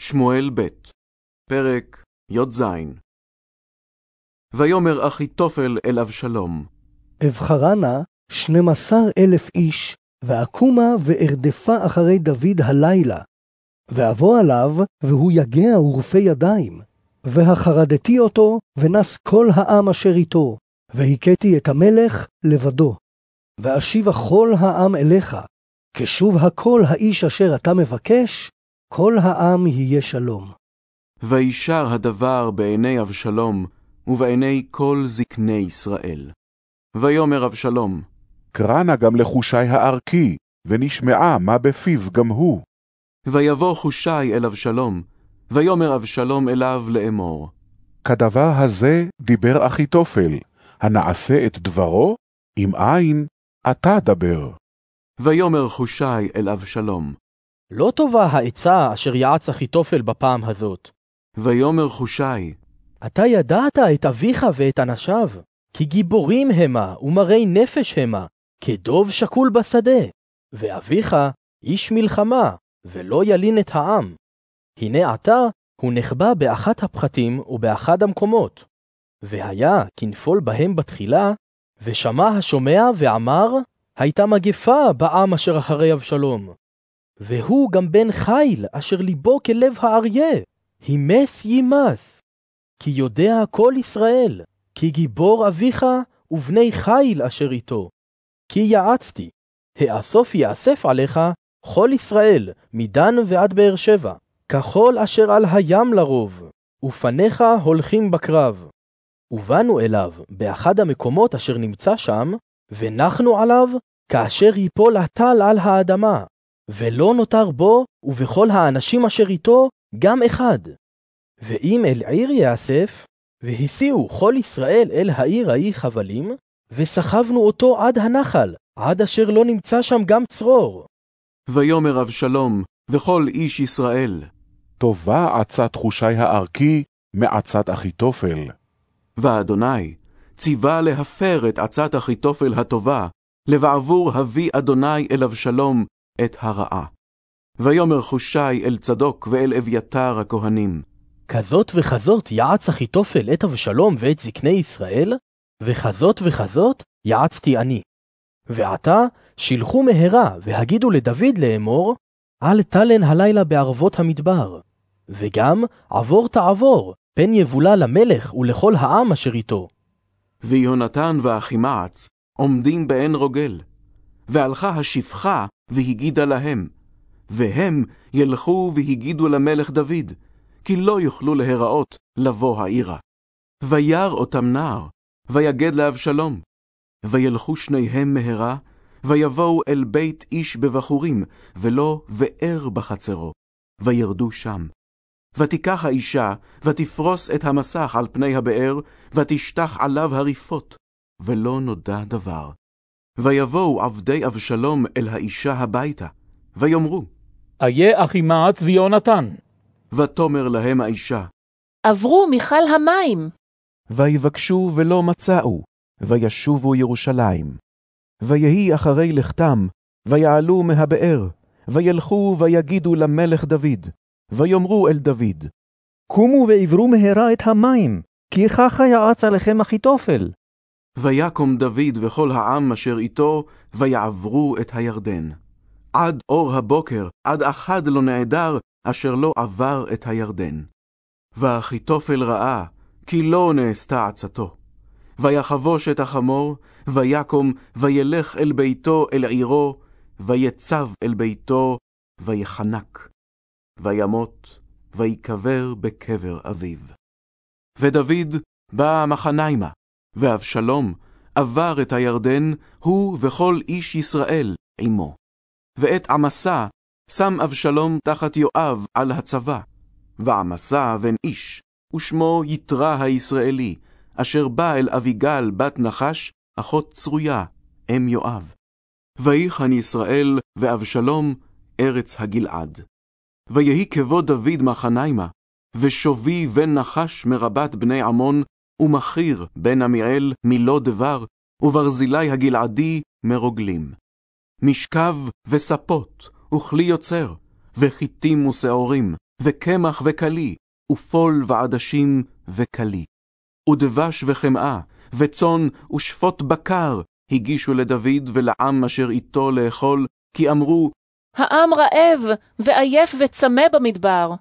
שמואל ב', פרק י"ז. ויאמר אחיתופל אל אבשלום, אבחרה נא שנים עשר אלף איש, ואקומה וארדפה אחרי דוד הלילה. ואבוא עליו, והוא יגע ורפה ידיים. והחרדתי אותו, ונס כל העם אשר איתו, והכיתי את המלך לבדו. ואשיבה כל העם אליך, כשוב הכל האיש אשר אתה מבקש, כל העם יהיה שלום. וישר הדבר בעיני אבשלום, ובעיני כל זקני ישראל. ויאמר אבשלום, קרא נא גם לחושי הערכי, ונשמעה מה בפיו גם הוא. ויבוא חושי אל אבשלום, ויאמר אבשלום אליו לאמור, כדבר הזה דיבר אחיתופל, הנעשה את דברו, אם אין, אתה דבר. ויאמר חושי אל אבשלום, לא טובה העצה אשר יעץ אחיתופל בפעם הזאת. ויאמר חושי, אתה ידעת את אביך ואת אנשיו, כי גיבורים המה ומרי נפש המה, כדוב שקול בשדה. ואביך איש מלחמה, ולא ילין את העם. הנה עתה הוא נחבא באחת הפחתים ובאחד המקומות. והיה כנפול בהם בתחילה, ושמע השומע ואמר, הייתה מגפה בעם אשר אחרי אבשלום. והוא גם בן חיל אשר ליבו כלב האריה, הימס יימס. כי יודע כל ישראל, כי גיבור אביך ובני חיל אשר איתו. כי יעצתי, האסוף יאסף עליך כל ישראל, מדן ועד באר שבע, ככל אשר על הים לרוב, ופניך הולכים בקרב. ובאנו אליו באחד המקומות אשר נמצא שם, ונחנו עליו, כאשר ייפול הטל על האדמה, ולא נותר בו ובכל האנשים אשר איתו גם אחד. ואם אל עיר יאסף, והסיעו כל ישראל אל העיר ההיא חבלים, וסחבנו אותו עד הנחל, עד אשר לא נמצא שם גם צרור. ויאמר אבשלום, וכל איש ישראל, טובה עצת חושי הערכי מעצת אחיתופל. ואדוני ציווה להפר את עצת אחיתופל הטובה, לבעבור הביא אדוני אל אבשלום את הרעה. ויאמר חושי אל צדוק ואל אביתר הכהנים, כזאת וכזאת יעץ אחיתופל את אבשלום ואת זקני ישראל, וכזאת וכזאת יעצתי אני. ועתה שילחו מהרה והגידו לדוד לאמור, אל תלן הלילה בערבות המדבר. וגם עבור תעבור, פן יבולה למלך ולכל העם אשר איתו. ויונתן ואחימעץ עומדים בעין רוגל. והלכה השפחה והגידה להם, והם ילכו והגידו למלך דוד, כי לא יוכלו להיראות לבוא העירה. וירא אותם נער, ויגד לאבשלום. וילכו שניהם מהרה, ויבואו אל בית איש בבחורים, ולא באר בחצרו, וירדו שם. ותיקח האישה, ותפרוס את המסך על פני הבאר, ותשטח עליו הריפות, ולא נודע דבר. ויבואו עבדי אבשלום אל האישה הביתה, ויאמרו, איה אחימעץ ויונתן. ותאמר להם האישה, עברו מכל המים. ויבקשו ולא מצאו, וישובו ירושלים. ויהי אחרי לכתם, ויעלו מהבאר, וילכו ויגידו למלך דוד, ויאמרו אל דוד, קומו ועברו מהרה את המים, כי ככה יעץ עליכם אחיתופל. ויקום דוד וכל העם אשר איתו, ויעברו את הירדן. עד אור הבוקר, עד אחד לא נעדר, אשר לא עבר את הירדן. ואחיתופל ראה, כי לא נעשתה עצתו. ויחבוש את החמור, ויקום, וילך אל ביתו, אל עירו, ויצב אל ביתו, ויחנק. וימות, ויקבר בקבר אביו. ודוד בא מחניימה, ואבשלום עבר את הירדן, הוא וכל איש ישראל עמו. ואת עמסה שם אבשלום תחת יואב על הצבא, ועמסה בן איש, ושמו יתרה הישראלי, אשר בא אל אביגל בת נחש, אחות צרויה, אם יואב. ויחן ישראל ואבשלום ארץ הגלעד. ויהי כבוד דוד מחניימה, ושובי בן נחש מרבת בני עמון, ומכיר בן עמיאל מלא דבר, וברזילי הגלעדי מרוגלים. משכב וספות, וכלי יוצר, וחיטים ושעורים, וקמח וכלי, ופול ועדשים וכלי. ודבש וחמאה, וצאן ושפוט בקר, הגישו לדוד ולעם אשר איתו לאכול, כי אמרו, העם רעב, ועייף וצמא במדבר.